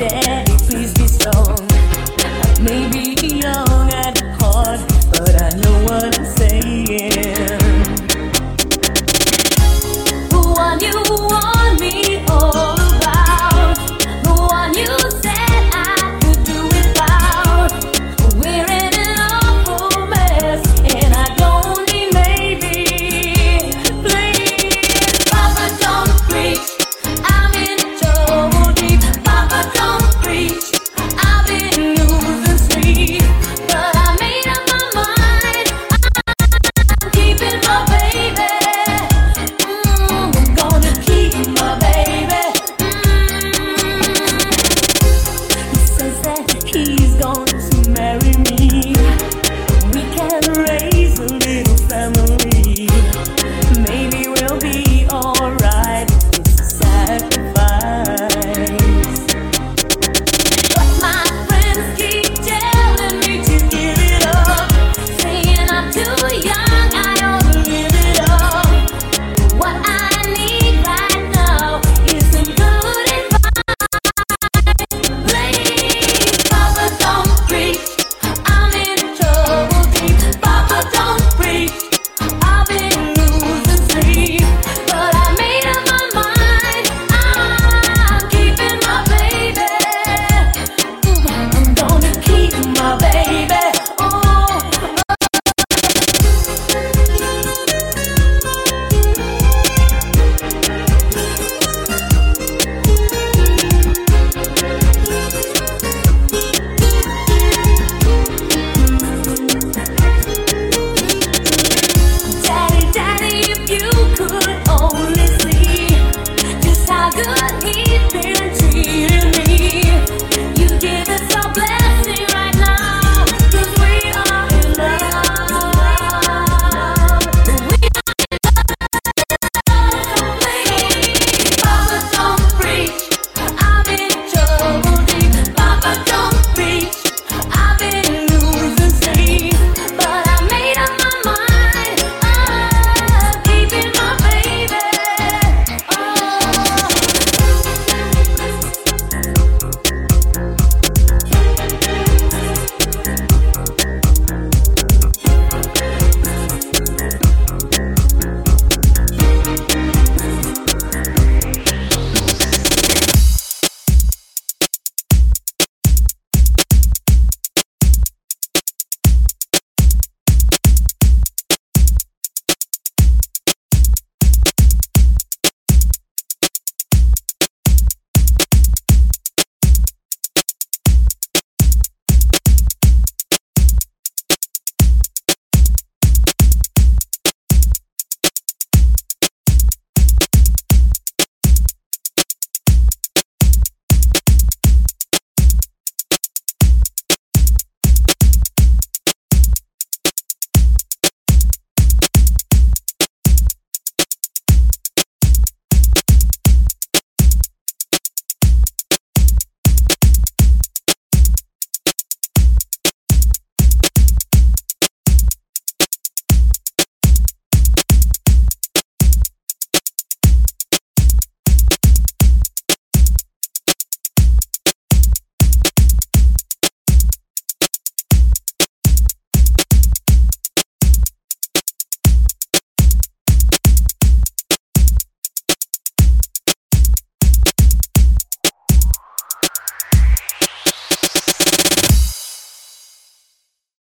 Yeah.